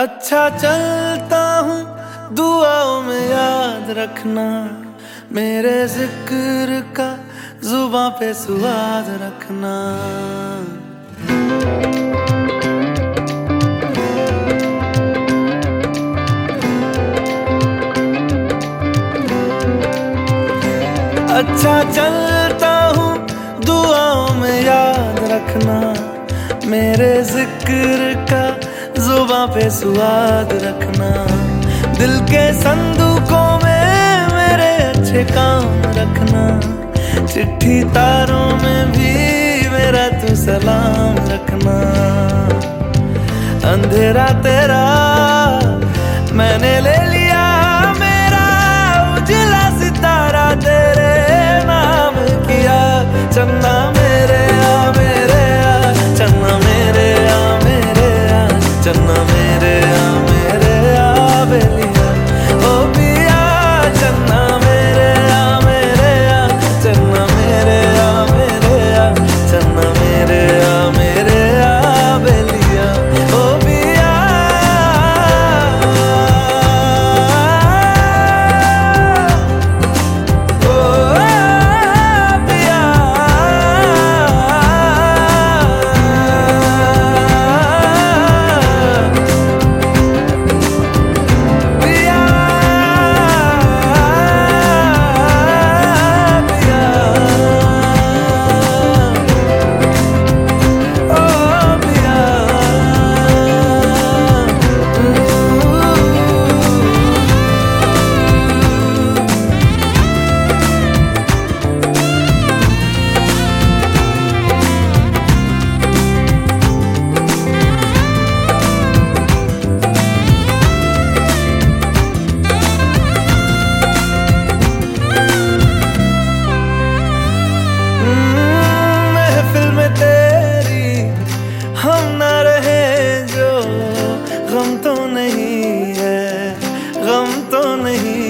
अच्छा चलता हूँ, दुआओं में याद रखना। मेरे ज़िक्र का जुबा पे सुहाद रखना। अच्छा चलता हूँ, दुआओं में याद रखना। मेरे ज़िक्र का जुबा पे स्वाद रखना। दिल के संदूकों में मेरे अच्छे काम रखना। चिट्ठी तारों में भी मेरा तू सलाम रखना। अंधेरा तेरा, मैंने नहीं है गम तो नहीं